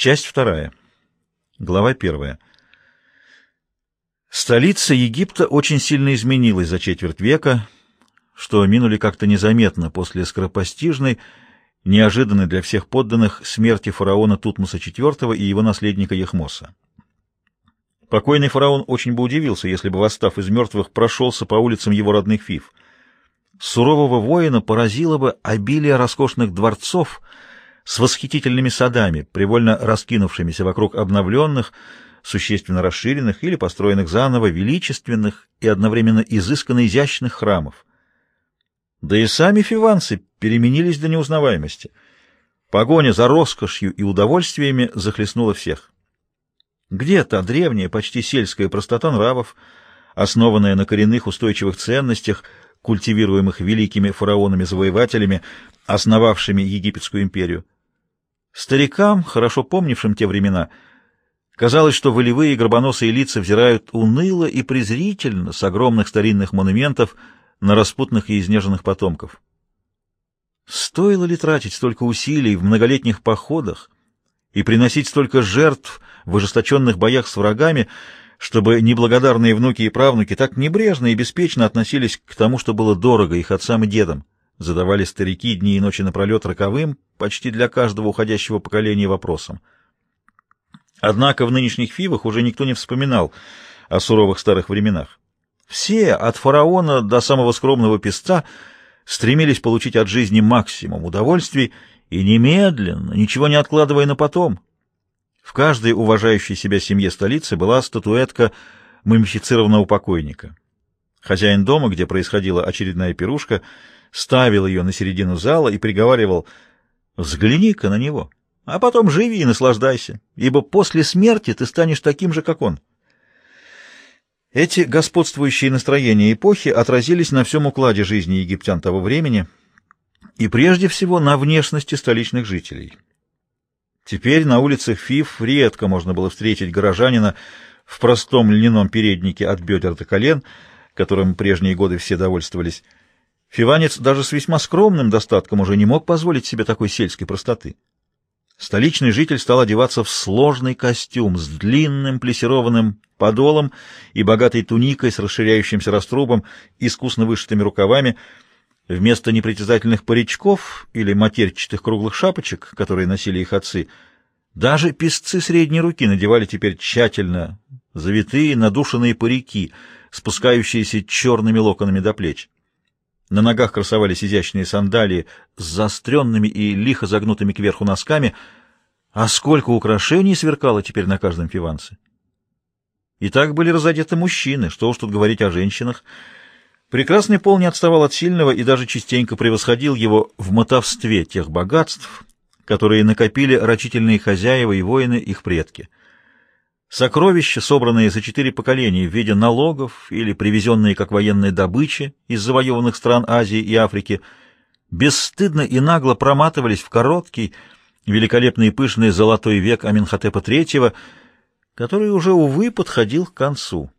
Часть вторая. Глава первая. Столица Египта очень сильно изменилась за четверть века, что минули как-то незаметно после скоропостижной, неожиданной для всех подданных смерти фараона Тутмоса IV и его наследника Ехмоса. Покойный фараон очень бы удивился, если бы, восстав из мертвых, прошелся по улицам его родных Фив. Сурового воина поразило бы обилие роскошных дворцов с восхитительными садами, привольно раскинувшимися вокруг обновленных, существенно расширенных или построенных заново величественных и одновременно изысканно изящных храмов. Да и сами фиванцы переменились до неузнаваемости. Погоня за роскошью и удовольствиями захлестнула всех. Где та древняя, почти сельская простота нравов, основанная на коренных устойчивых ценностях, культивируемых великими фараонами-завоевателями, основавшими египетскую империю? Старикам, хорошо помнившим те времена, казалось, что волевые гробоносые лица взирают уныло и презрительно с огромных старинных монументов на распутных и изнеженных потомков. Стоило ли тратить столько усилий в многолетних походах и приносить столько жертв в ожесточенных боях с врагами, чтобы неблагодарные внуки и правнуки так небрежно и беспечно относились к тому, что было дорого их отцам и дедам? Задавали старики дни и ночи напролет роковым, почти для каждого уходящего поколения вопросом. Однако в нынешних фивах уже никто не вспоминал о суровых старых временах. Все, от фараона до самого скромного песца, стремились получить от жизни максимум удовольствий и немедленно, ничего не откладывая на потом. В каждой уважающей себя семье столицы была статуэтка мумифицированного покойника. Хозяин дома, где происходила очередная пирушка, ставил ее на середину зала и приговаривал «Взгляни-ка на него, а потом живи и наслаждайся, ибо после смерти ты станешь таким же, как он». Эти господствующие настроения эпохи отразились на всем укладе жизни египтян того времени и прежде всего на внешности столичных жителей. Теперь на улицах Фиф редко можно было встретить горожанина в простом льняном переднике от бедер до колен, которым прежние годы все довольствовались. Фиванец даже с весьма скромным достатком уже не мог позволить себе такой сельской простоты. Столичный житель стал одеваться в сложный костюм с длинным плессированным подолом и богатой туникой с расширяющимся раструбом, искусно вышитыми рукавами. Вместо непритязательных паричков или матерчатых круглых шапочек, которые носили их отцы, даже песцы средней руки надевали теперь тщательно завитые надушенные парики, спускающиеся черными локонами до плеч. На ногах красовались изящные сандалии с заостренными и лихо загнутыми кверху носками, а сколько украшений сверкало теперь на каждом фиванце. И так были разодеты мужчины, что уж тут говорить о женщинах. Прекрасный пол не отставал от сильного и даже частенько превосходил его в мотовстве тех богатств, которые накопили рачительные хозяева и воины их предки — Сокровища, собранные за четыре поколения в виде налогов или привезенные как военные добычи из завоеванных стран Азии и Африки, бесстыдно и нагло проматывались в короткий, великолепный и пышный золотой век Аминхотепа III, который уже, увы, подходил к концу.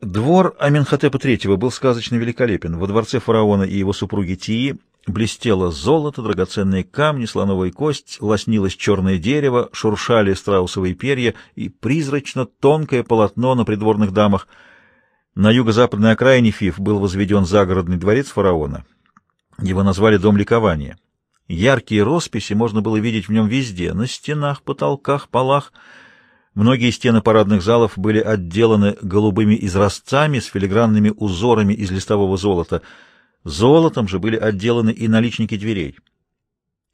Двор Аминхотепа III был сказочно великолепен. Во дворце фараона и его супруги Тии Блестело золото, драгоценные камни, слоновая кость, лоснилось черное дерево, шуршали страусовые перья и призрачно тонкое полотно на придворных дамах. На юго-западной окраине Фиф был возведен загородный дворец фараона. Его назвали «Дом ликования». Яркие росписи можно было видеть в нем везде — на стенах, потолках, полах. Многие стены парадных залов были отделаны голубыми изразцами с филигранными узорами из листового золота — Золотом же были отделаны и наличники дверей.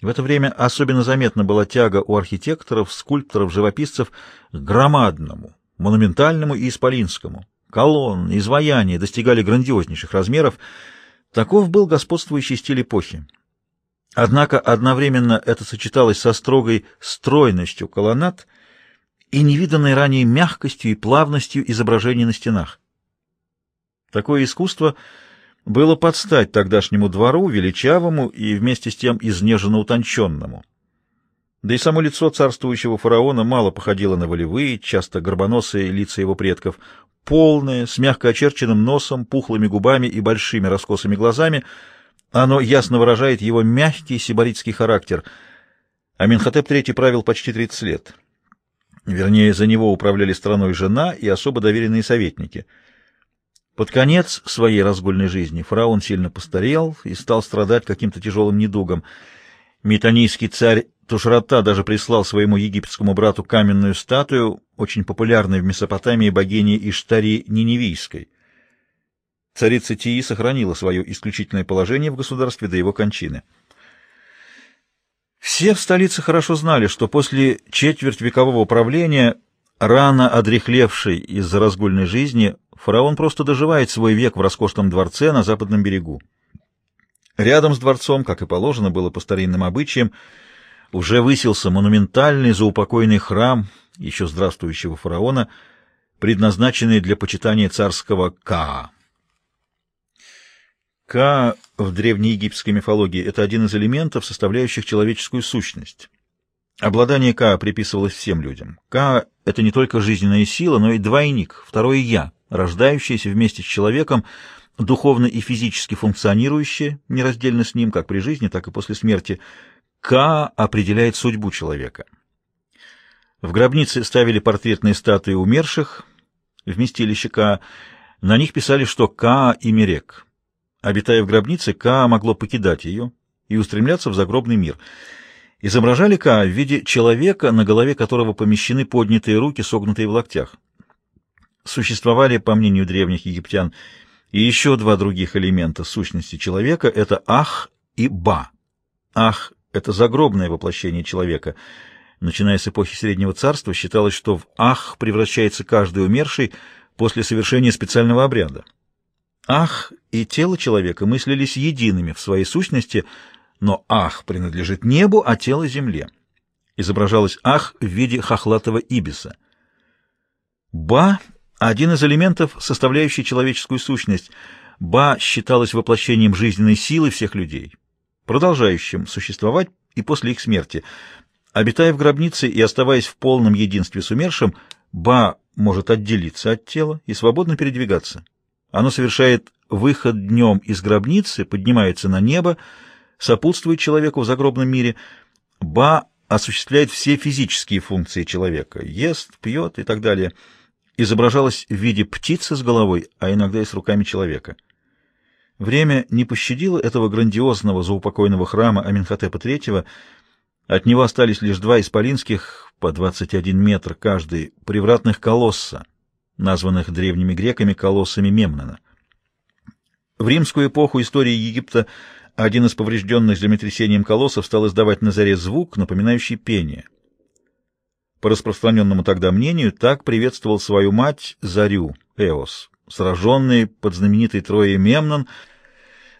В это время особенно заметна была тяга у архитекторов, скульпторов, живописцев к громадному, монументальному и исполинскому. Колонны, изваяния достигали грандиознейших размеров. Таков был господствующий стиль эпохи. Однако одновременно это сочеталось со строгой стройностью колоннад и невиданной ранее мягкостью и плавностью изображений на стенах. Такое искусство — было под стать тогдашнему двору, величавому и вместе с тем изнеженно утонченному. Да и само лицо царствующего фараона мало походило на волевые, часто горбоносые лица его предков, полное, с мягко очерченным носом, пухлыми губами и большими раскосыми глазами, оно ясно выражает его мягкий сибаритский характер. Аминхотеп III правил почти 30 лет. Вернее, за него управляли страной жена и особо доверенные советники. Под конец своей разгульной жизни фараон сильно постарел и стал страдать каким-то тяжелым недугом. Метанийский царь Тушрата даже прислал своему египетскому брату каменную статую, очень популярной в Месопотамии богини Иштари Ниневийской. Царица Тии сохранила свое исключительное положение в государстве до его кончины. Все в столице хорошо знали, что после четверть векового правления, рано одрехлевший из-за разгульной жизни, фараон просто доживает свой век в роскошном дворце на западном берегу. Рядом с дворцом, как и положено было по старинным обычаям, уже высился монументальный заупокойный храм еще здравствующего фараона, предназначенный для почитания царского Каа. Ка в древнеегипетской мифологии — это один из элементов, составляющих человеческую сущность. Обладание Ка приписывалось всем людям. Ка — это не только жизненная сила, но и двойник, второе «я», рождающееся вместе с человеком, духовно и физически функционирующее, нераздельно с ним, как при жизни, так и после смерти. Ка определяет судьбу человека. В гробнице ставили портретные статуи умерших, вместилище Ка. На них писали, что Ка — имя рек. Обитая в гробнице, Ка могло покидать ее и устремляться в загробный мир. Изображали Ка в виде человека, на голове которого помещены поднятые руки, согнутые в локтях. Существовали, по мнению древних египтян, и еще два других элемента сущности человека — это Ах и Ба. Ах — это загробное воплощение человека. Начиная с эпохи Среднего Царства, считалось, что в Ах превращается каждый умерший после совершения специального обряда. Ах и тело человека мыслились едиными в своей сущности, но ах принадлежит небу, а тело — земле. Изображалось ах в виде хохлатого ибиса. Ба — один из элементов, составляющий человеческую сущность. Ба считалось воплощением жизненной силы всех людей, продолжающим существовать и после их смерти. Обитая в гробнице и оставаясь в полном единстве с умершим, Ба может отделиться от тела и свободно передвигаться. Оно совершает выход днем из гробницы, поднимается на небо, сопутствует человеку в загробном мире. Ба осуществляет все физические функции человека, ест, пьет и так далее. Изображалось в виде птицы с головой, а иногда и с руками человека. Время не пощадило этого грандиозного заупокойного храма Аминхотепа III. От него остались лишь два исполинских, по 21 метр каждый, привратных колосса, названных древними греками колоссами Мемнона. В римскую эпоху истории Египта один из поврежденных землетрясением колоссов стал издавать на заре звук, напоминающий пение. По распространенному тогда мнению, так приветствовал свою мать Зарю, Эос, сраженный под знаменитой Троей Мемнон,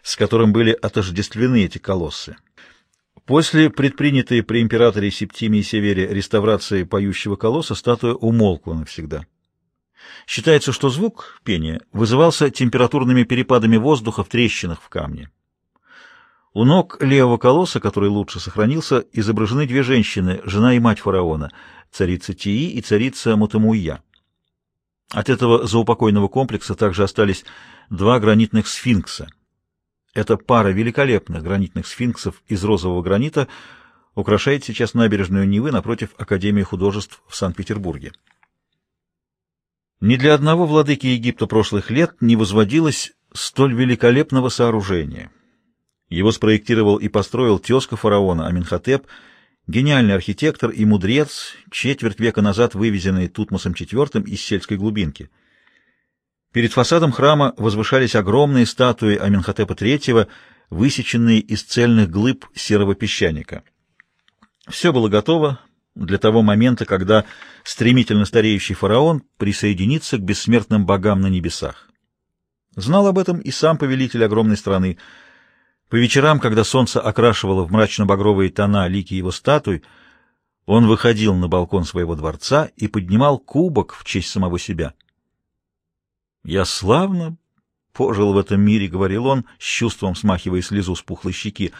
с которым были отождествлены эти колоссы. После предпринятой при императоре Септимии Севере реставрации поющего колосса статуя умолкла навсегда. Считается, что звук пения вызывался температурными перепадами воздуха в трещинах в камне. У ног левого колосса, который лучше сохранился, изображены две женщины, жена и мать фараона, царица Тии и царица Мутамуя. От этого заупокойного комплекса также остались два гранитных сфинкса. Эта пара великолепных гранитных сфинксов из розового гранита украшает сейчас набережную Невы напротив Академии художеств в Санкт-Петербурге. Ни для одного владыки Египта прошлых лет не возводилось столь великолепного сооружения. Его спроектировал и построил тезка фараона Аминхотеп, гениальный архитектор и мудрец, четверть века назад вывезенный Тутмосом IV из сельской глубинки. Перед фасадом храма возвышались огромные статуи Аминхотепа III, высеченные из цельных глыб серого песчаника. Все было готово, для того момента, когда стремительно стареющий фараон присоединится к бессмертным богам на небесах. Знал об этом и сам повелитель огромной страны. По вечерам, когда солнце окрашивало в мрачно-багровые тона лики его статуй, он выходил на балкон своего дворца и поднимал кубок в честь самого себя. «Я славно пожил в этом мире», — говорил он, с чувством смахивая слезу с пухлой щеки.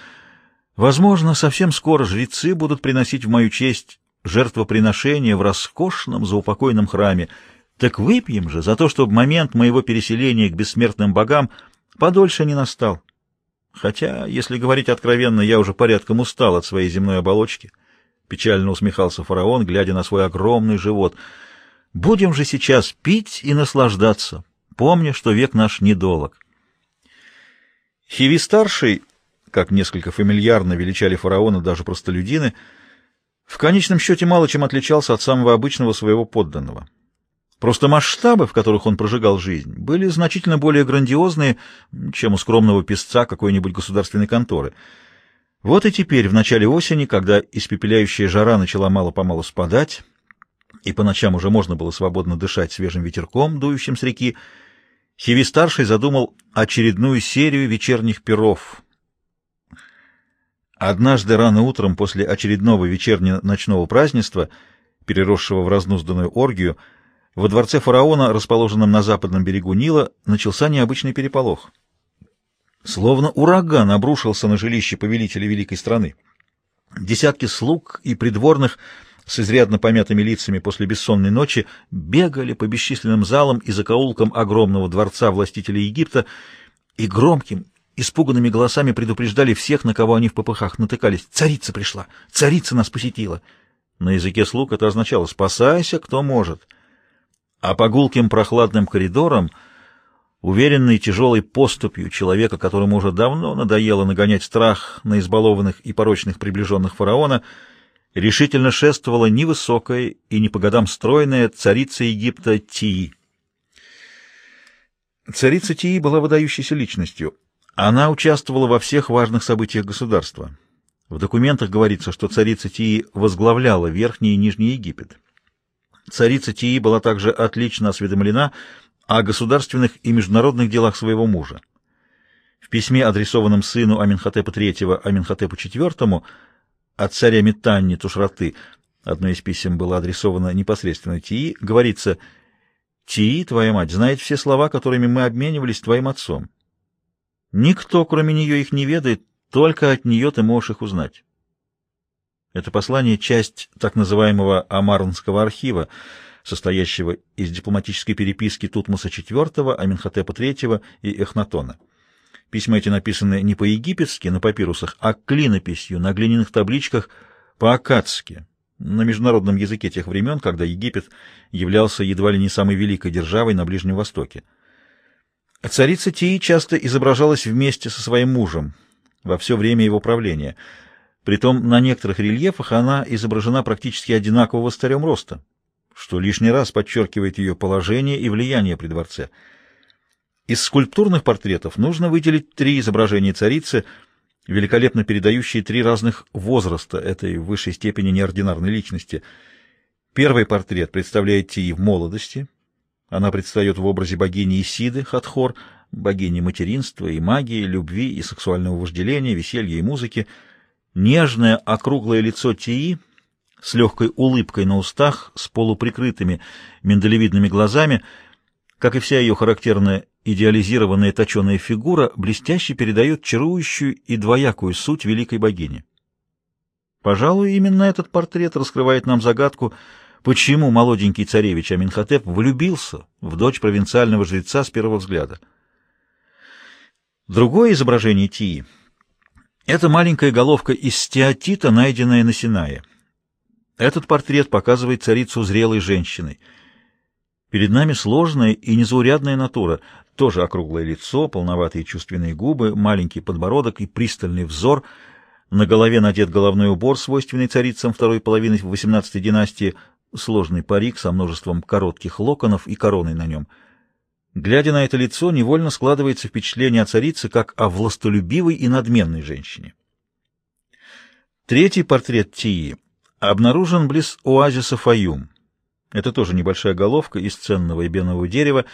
«Возможно, совсем скоро жрецы будут приносить в мою честь жертвоприношение в роскошном заупокойном храме. Так выпьем же за то, чтобы момент моего переселения к бессмертным богам подольше не настал. Хотя, если говорить откровенно, я уже порядком устал от своей земной оболочки. — печально усмехался фараон, глядя на свой огромный живот. «Будем же сейчас пить и наслаждаться, помня, что век наш недолог». Хиви-старший, как несколько фамильярно величали фараона даже простолюдины, в конечном счете мало чем отличался от самого обычного своего подданного. Просто масштабы, в которых он прожигал жизнь, были значительно более грандиозные, чем у скромного песца какой-нибудь государственной конторы. Вот и теперь, в начале осени, когда испепеляющая жара начала мало-помалу спадать, и по ночам уже можно было свободно дышать свежим ветерком, дующим с реки, Хиви-старший задумал очередную серию вечерних перов. Однажды рано утром после очередного вечерне-ночного празднества, переросшего в разнузданную оргию, во дворце фараона, расположенном на западном берегу Нила, начался необычный переполох. Словно ураган обрушился на жилище повелителя великой страны. Десятки слуг и придворных с изрядно помятыми лицами после бессонной ночи бегали по бесчисленным залам и закоулкам огромного дворца властителя Египта и громким, испуганными голосами предупреждали всех, на кого они в попыхах натыкались. «Царица пришла! Царица нас посетила!» На языке слуг это означало «спасайся, кто может!» А по гулким прохладным коридорам, уверенной тяжелой поступью человека, которому уже давно надоело нагонять страх на избалованных и порочных приближенных фараона, решительно шествовала невысокая и не по годам стройная царица Египта Тии. Царица Тии была выдающейся личностью. Она участвовала во всех важных событиях государства. В документах говорится, что царица Тии возглавляла Верхний и Нижний Египет. Царица Тии была также отлично осведомлена о государственных и международных делах своего мужа. В письме, адресованном сыну Аминхотепа III Аминхотепу IV от царя Метанни Тушраты, одно из писем было адресовано непосредственно Тии, говорится «Тии, твоя мать, знает все слова, которыми мы обменивались твоим отцом. Никто, кроме нее, их не ведает, только от нее ты можешь их узнать». Это послание — часть так называемого Амарнского архива, состоящего из дипломатической переписки Тутмоса IV, Аминхотепа III и Эхнатона. Письма эти написаны не по-египетски на папирусах, а клинописью на глиняных табличках по-акадски, на международном языке тех времен, когда Египет являлся едва ли не самой великой державой на Ближнем Востоке. Царица Тии часто изображалась вместе со своим мужем во все время его правления — Притом на некоторых рельефах она изображена практически одинакового старем роста, что лишний раз подчеркивает ее положение и влияние при дворце. Из скульптурных портретов нужно выделить три изображения царицы, великолепно передающие три разных возраста этой в высшей степени неординарной личности. Первый портрет представляет Тии в молодости. Она предстает в образе богини Исиды, Хатхор, богини материнства и магии, любви и сексуального вожделения, веселья и музыки — Нежное округлое лицо Тии с легкой улыбкой на устах, с полуприкрытыми миндалевидными глазами, как и вся ее характерная идеализированная точеная фигура, блестяще передает чарующую и двоякую суть великой богини. Пожалуй, именно этот портрет раскрывает нам загадку, почему молоденький царевич Аминхотеп влюбился в дочь провинциального жреца с первого взгляда. Другое изображение Тии — это маленькая головка из стеатита, найденная на Синае. Этот портрет показывает царицу зрелой женщиной. Перед нами сложная и незаурядная натура, тоже округлое лицо, полноватые чувственные губы, маленький подбородок и пристальный взор. На голове надет головной убор, свойственный царицам второй половины XVIII династии, сложный парик со множеством коротких локонов и короной на нем — Глядя на это лицо, невольно складывается впечатление о царице как о властолюбивой и надменной женщине. Третий портрет Тии обнаружен близ оазиса Фаюм. Это тоже небольшая головка из ценного эбенового дерева.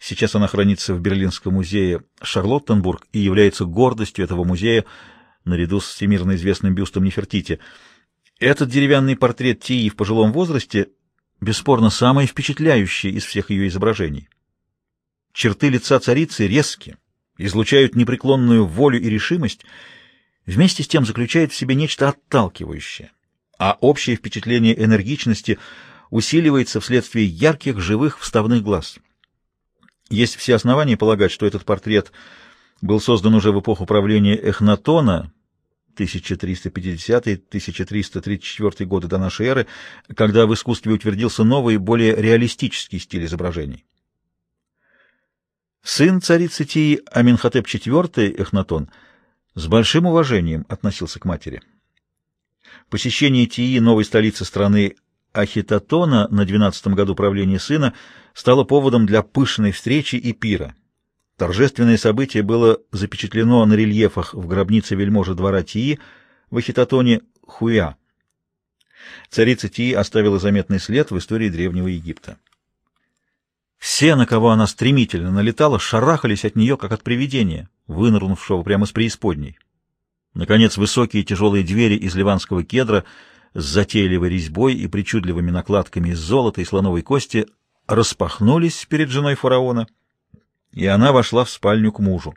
Сейчас она хранится в Берлинском музее Шарлоттенбург и является гордостью этого музея наряду с всемирно известным бюстом Нефертити. Этот деревянный портрет Тии в пожилом возрасте бесспорно самый впечатляющий из всех ее изображений. Черты лица царицы резкие, излучают непреклонную волю и решимость, вместе с тем заключают в себе нечто отталкивающее, а общее впечатление энергичности усиливается вследствие ярких живых вставных глаз. Есть все основания полагать, что этот портрет был создан уже в эпоху правления Эхнатона, 1350-1334 годы до нашей эры, когда в искусстве утвердился новый, более реалистический стиль изображений. Сын царицы Тии Аминхотеп IV, Эхнатон, с большим уважением относился к матери. Посещение Тии, новой столицы страны Ахитотона, на 12 году правления сына, стало поводом для пышной встречи и пира. Торжественное событие было запечатлено на рельефах в гробнице вельможи двора Тии в Ахитотоне Хуя. Царица Тии оставила заметный след в истории Древнего Египта. Все, на кого она стремительно налетала, шарахались от нее, как от привидения, вынырнувшего прямо с преисподней. Наконец, высокие тяжелые двери из ливанского кедра с затейливой резьбой и причудливыми накладками из золота и слоновой кости распахнулись перед женой фараона — и она вошла в спальню к мужу.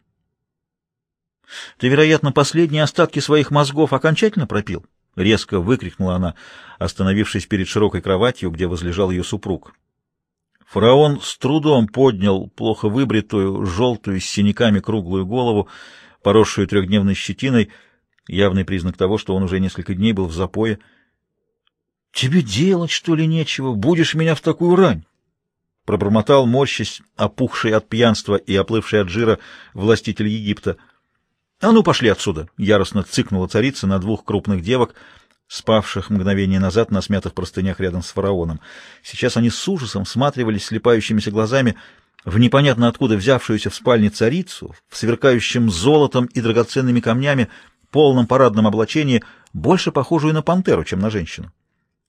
— Ты, вероятно, последние остатки своих мозгов окончательно пропил? — резко выкрикнула она, остановившись перед широкой кроватью, где возлежал ее супруг. Фараон с трудом поднял плохо выбритую, желтую, с синяками круглую голову, поросшую трехдневной щетиной, явный признак того, что он уже несколько дней был в запое. — Тебе делать, что ли, нечего? Будешь меня в такую рань? пробормотал, морщись, опухший от пьянства и оплывший от жира властитель Египта. — А ну, пошли отсюда! — яростно цыкнула царица на двух крупных девок, спавших мгновение назад на смятых простынях рядом с фараоном. Сейчас они с ужасом всматривались слепающимися глазами в непонятно откуда взявшуюся в спальне царицу, в сверкающем золотом и драгоценными камнями, полном парадном облачении, больше похожую на пантеру, чем на женщину.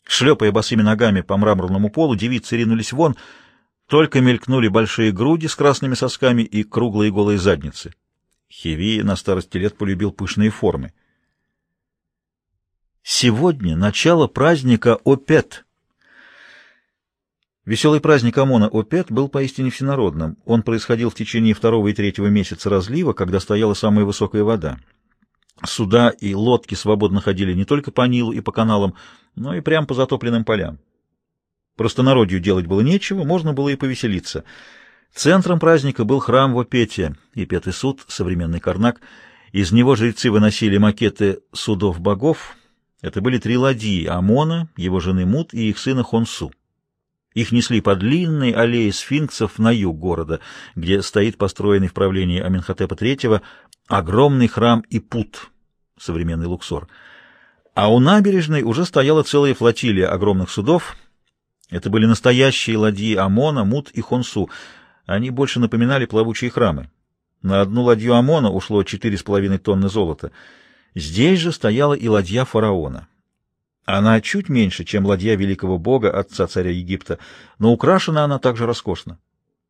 Шлепая босыми ногами по мраморному полу, девицы ринулись вон — только мелькнули большие груди с красными сосками и круглые голые задницы. Хеви на старости лет полюбил пышные формы. Сегодня начало праздника Опет. Веселый праздник Амона Опет был поистине всенародным. Он происходил в течение второго и третьего месяца разлива, когда стояла самая высокая вода. Суда и лодки свободно ходили не только по Нилу и по каналам, но и прямо по затопленным полям. Простонародью делать было нечего, можно было и повеселиться. Центром праздника был храм Вопетия и Петый суд, современный Карнак. Из него жрецы выносили макеты судов богов. Это были три ладьи — Амона, его жены Мут и их сына Хонсу. Их несли по длинной аллее сфинксов на юг города, где стоит построенный в правлении Аменхотепа III огромный храм Ипут, современный Луксор. А у набережной уже стояла целая флотилия огромных судов — это были настоящие ладьи Амона, Мут и Хонсу. Они больше напоминали плавучие храмы. На одну ладью Амона ушло четыре с половиной тонны золота. Здесь же стояла и ладья фараона. Она чуть меньше, чем ладья великого бога, отца царя Египта, но украшена она также роскошно.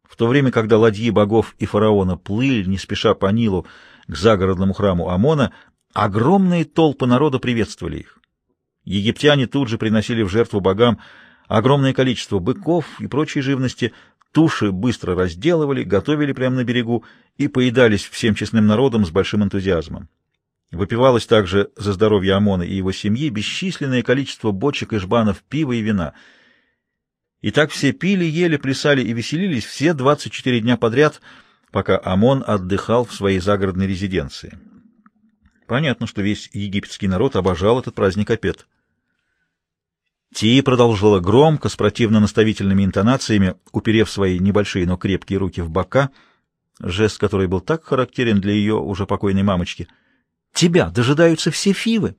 В то время, когда ладьи богов и фараона плыли не спеша по Нилу к загородному храму Амона, огромные толпы народа приветствовали их. Египтяне тут же приносили в жертву богам Огромное количество быков и прочей живности туши быстро разделывали, готовили прямо на берегу и поедались всем честным народом с большим энтузиазмом. Выпивалось также за здоровье Амона и его семьи бесчисленное количество бочек и жбанов пива и вина. И так все пили, ели, плясали и веселились все 24 дня подряд, пока Амон отдыхал в своей загородной резиденции. Понятно, что весь египетский народ обожал этот праздник Апет. Ти продолжила громко, с противно-наставительными интонациями, уперев свои небольшие, но крепкие руки в бока, жест, который был так характерен для ее уже покойной мамочки. «Тебя дожидаются все фивы,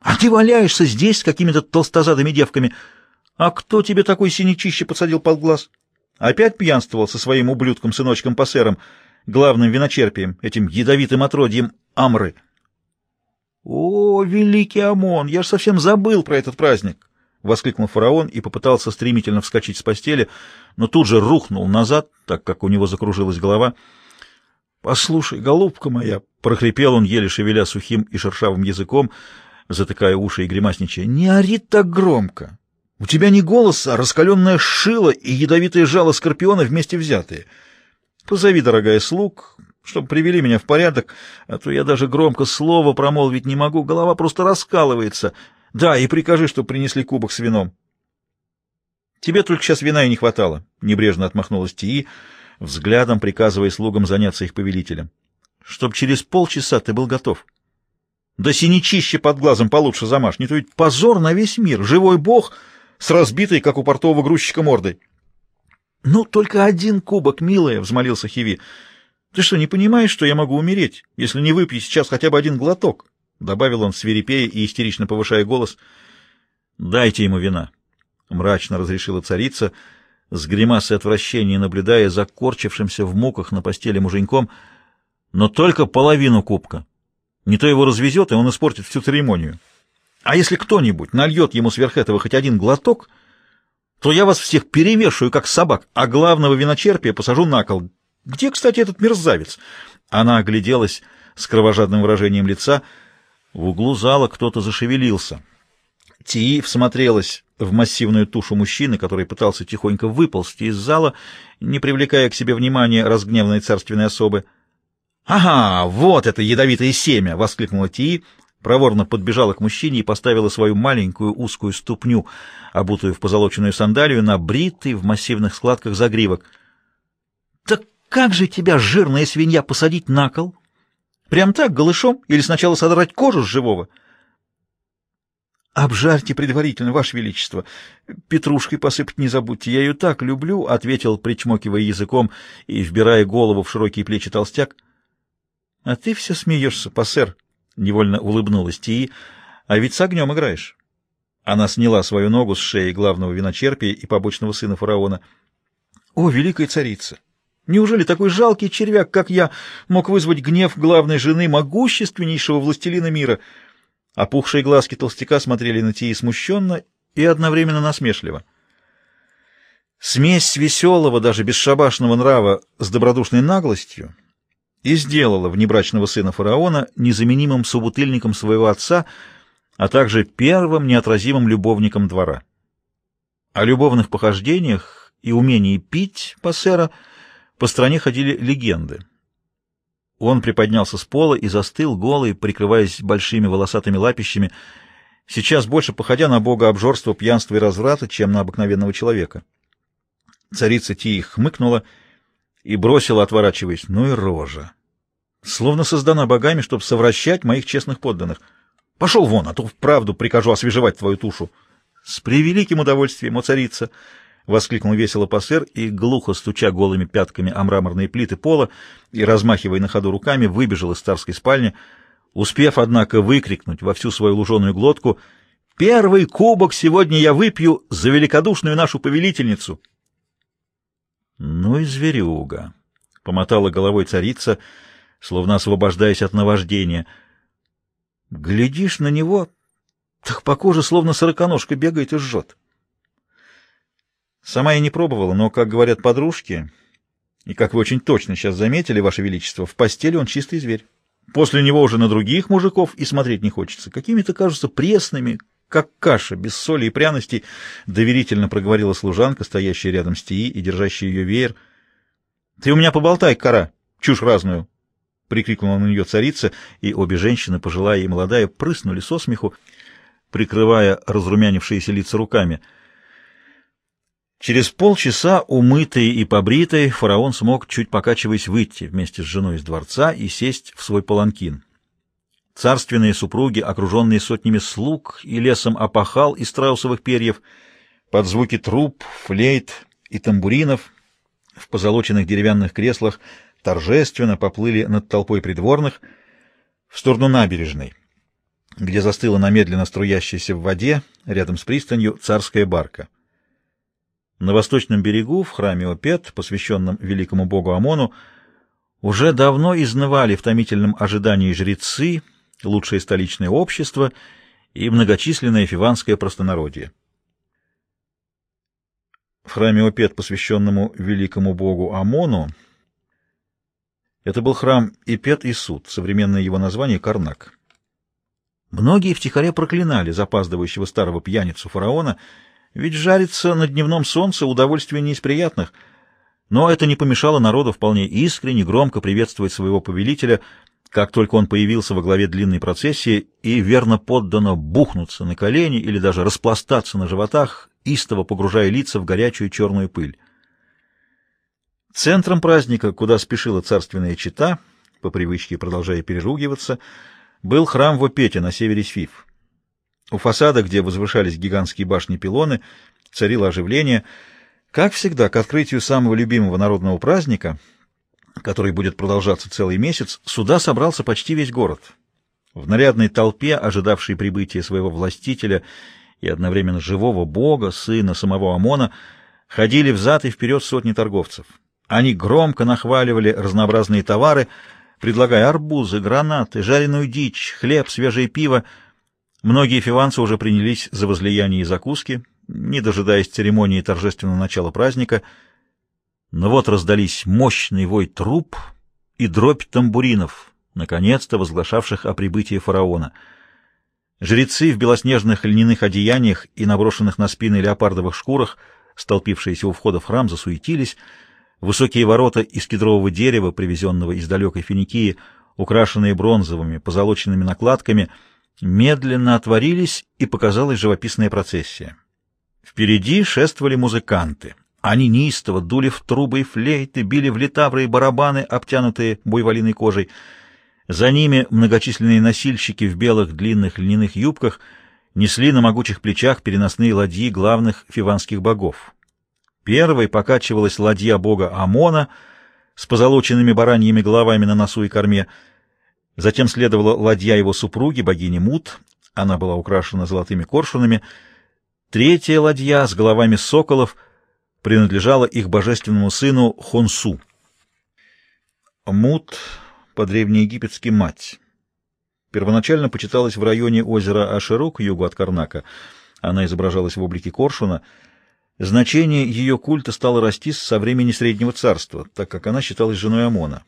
а ты валяешься здесь с какими-то толстозадыми девками. А кто тебе такой синячище подсадил под глаз? Опять пьянствовал со своим ублюдком-сыночком-пассером, главным виночерпием, этим ядовитым отродьем Амры?» «О, великий Амон, я ж совсем забыл про этот праздник!» — воскликнул фараон и попытался стремительно вскочить с постели, но тут же рухнул назад, так как у него закружилась голова. — Послушай, голубка моя, — прохрипел он, еле шевеля сухим и шершавым языком, затыкая уши и гримасничая, — не ори так громко. У тебя не голос, а раскаленное шило и ядовитое жало скорпиона вместе взятые. Позови, дорогая, слуг, чтобы привели меня в порядок, а то я даже громко слова промолвить не могу, голова просто раскалывается — да, и прикажи, чтобы принесли кубок с вином. Тебе только сейчас вина и не хватало, — небрежно отмахнулась Тии, взглядом приказывая слугам заняться их повелителем. Чтоб через полчаса ты был готов. Да синячище под глазом получше замажь, не то ведь позор на весь мир, живой бог с разбитой, как у портового грузчика, мордой. — Ну, только один кубок, милая, — взмолился Хиви. — Ты что, не понимаешь, что я могу умереть, если не выпью сейчас хотя бы один глоток? — добавил он, свирепея и истерично повышая голос. — Дайте ему вина, — мрачно разрешила царица, с гримасой отвращения наблюдая за корчившимся в муках на постели муженьком, но только половину кубка. Не то его развезет, и он испортит всю церемонию. А если кто-нибудь нальет ему сверх этого хоть один глоток, то я вас всех перемешаю, как собак, а главного виночерпия посажу на кол. Где, кстати, этот мерзавец? Она огляделась с кровожадным выражением лица. В углу зала кто-то зашевелился. Тии всмотрелась в массивную тушу мужчины, который пытался тихонько выползти из зала, не привлекая к себе внимания разгневанной царственной особы. «Ага, вот это ядовитое семя!» — воскликнула Тии, проворно подбежала к мужчине и поставила свою маленькую узкую ступню, обутую в позолоченную сандалию, на бритый в массивных складках загривок. «Так как же тебя, жирная свинья, посадить на кол? Прям так, голышом? Или сначала содрать кожу с живого?» «Обжарьте предварительно, Ваше Величество. Петрушкой посыпать не забудьте, я ее так люблю», — ответил, причмокивая языком и вбирая голову в широкие плечи толстяк. — А ты все смеешься, пассер, — невольно улыбнулась Тии, — а ведь с огнем играешь. Она сняла свою ногу с шеи главного виночерпия и побочного сына фараона. — О, великая царица! Неужели такой жалкий червяк, как я, мог вызвать гнев главной жены могущественнейшего властелина мира? Опухшие глазки толстяка смотрели на Тии смущенно и одновременно насмешливо. Смесь веселого, даже бесшабашного нрава с добродушной наглостью — и сделала внебрачного сына фараона незаменимым собутыльником своего отца, а также первым неотразимым любовником двора. О любовных похождениях и умении пить пассера по стране ходили легенды. Он приподнялся с пола и застыл голый, прикрываясь большими волосатыми лапищами, сейчас больше походя на бога обжорства, пьянства и разврата, чем на обыкновенного человека. Царица Тии хмыкнула — и бросила, отворачиваясь. Ну и рожа. Словно создана богами, чтобы совращать моих честных подданных. Пошел вон, а то вправду прикажу освежевать твою тушу. С превеликим удовольствием, о царица! — воскликнул весело пассер и, глухо стуча голыми пятками о мраморные плиты пола и размахивая на ходу руками, выбежал из царской спальни, успев, однако, выкрикнуть во всю свою луженую глотку «Первый кубок сегодня я выпью за великодушную нашу повелительницу!» Ну и зверюга! — помотала головой царица, словно освобождаясь от наваждения. Глядишь на него, так по коже словно сороконожка бегает и жжет. Сама я не пробовала, но, как говорят подружки, и как вы очень точно сейчас заметили, Ваше Величество, в постели он чистый зверь. После него уже на других мужиков и смотреть не хочется. Какими-то кажутся пресными, как каша, без соли и пряностей, — доверительно проговорила служанка, стоящая рядом с Тии и держащая ее веер. — Ты у меня поболтай, кора, чушь разную! — прикрикнула на нее царица, и обе женщины, пожилая и молодая, прыснули со смеху, прикрывая разрумянившиеся лица руками. Через полчаса, умытый и побритый, фараон смог, чуть покачиваясь, выйти вместе с женой из дворца и сесть в свой паланкин. Царственные супруги, окруженные сотнями слуг и лесом опахал из страусовых перьев, под звуки труб, флейт и тамбуринов, в позолоченных деревянных креслах торжественно поплыли над толпой придворных в сторону набережной, где застыла на медленно струящейся в воде, рядом с пристанью, царская барка. На восточном берегу, в храме Опет, посвященном великому богу Амону, уже давно изнывали в томительном ожидании жрецы, лучшее столичное общество и многочисленное фиванское простонародье. В храме Опет, посвященному великому богу Амону, это был храм Ипет и Суд, современное его название — Карнак. Многие втихаря проклинали запаздывающего старого пьяницу фараона, ведь жариться на дневном солнце удовольствие не из приятных, но это не помешало народу вполне искренне, громко приветствовать своего повелителя — как только он появился во главе длинной процессии, и верно поддано бухнуться на колени или даже распластаться на животах, истово погружая лица в горячую черную пыль. Центром праздника, куда спешила царственная чита, по привычке продолжая переругиваться, был храм Вопете на севере Сфиф. У фасада, где возвышались гигантские башни-пилоны, царило оживление. Как всегда, к открытию самого любимого народного праздника, который будет продолжаться целый месяц, сюда собрался почти весь город. В нарядной толпе, ожидавшей прибытия своего властителя и одновременно живого бога, сына самого Амона, ходили взад и вперед сотни торговцев. Они громко нахваливали разнообразные товары, предлагая арбузы, гранаты, жареную дичь, хлеб, свежее пиво. Многие фиванцы уже принялись за возлияние и закуски, не дожидаясь церемонии торжественного начала праздника. Но вот раздались мощный вой труп и дробь тамбуринов, наконец-то возглашавших о прибытии фараона. Жрецы в белоснежных льняных одеяниях и наброшенных на спины леопардовых шкурах, столпившиеся у входа в храм, засуетились. Высокие ворота из кедрового дерева, привезенного из далекой Финикии, украшенные бронзовыми, позолоченными накладками, медленно отворились, и показалась живописная процессия. Впереди шествовали музыканты. Они неистово дули в трубы и флейты, били в литавры и барабаны, обтянутые буйволиной кожей. За ними многочисленные носильщики в белых длинных льняных юбках несли на могучих плечах переносные ладьи главных фиванских богов. Первой покачивалась ладья бога Амона с позолоченными бараньими головами на носу и корме. Затем следовала ладья его супруги, богини Мут. Она была украшена золотыми коршунами. Третья ладья с головами соколов принадлежала их божественному сыну Хонсу. Мут по-древнеегипетски «мать». Первоначально почиталась в районе озера Ашеру к югу от Карнака. Она изображалась в облике коршуна. Значение ее культа стало расти со времени Среднего Царства, так как она считалась женой Амона.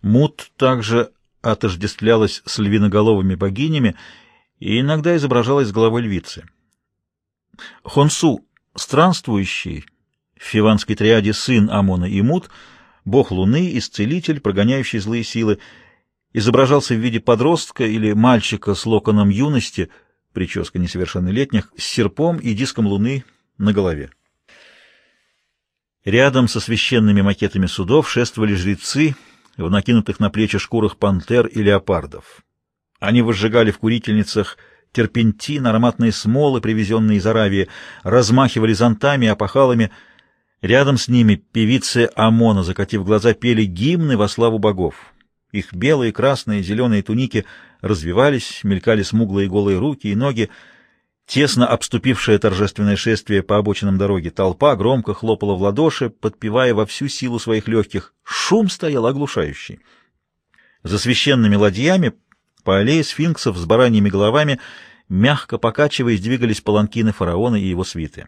Мут также отождествлялась с львиноголовыми богинями и иногда изображалась головой львицы. Хонсу, странствующий, в фиванской триаде сын Амона и Мут — бог луны, исцелитель, прогоняющий злые силы, изображался в виде подростка или мальчика с локоном юности, прическа несовершеннолетних, с серпом и диском луны на голове. Рядом со священными макетами судов шествовали жрецы в накинутых на плечи шкурах пантер и леопардов. Они возжигали в курительницах терпентин, ароматные смолы, привезенные из Аравии, размахивали зонтами и опахалами — Рядом с ними певицы Амона, закатив глаза, пели гимны во славу богов. Их белые, красные, зеленые туники развивались, мелькали смуглые голые руки и ноги. Тесно обступившее торжественное шествие по обочинам дороги толпа громко хлопала в ладоши, подпевая во всю силу своих легких. Шум стоял оглушающий. За священными ладьями по аллее сфинксов с бараньими головами, мягко покачиваясь, двигались паланкины фараона и его свиты.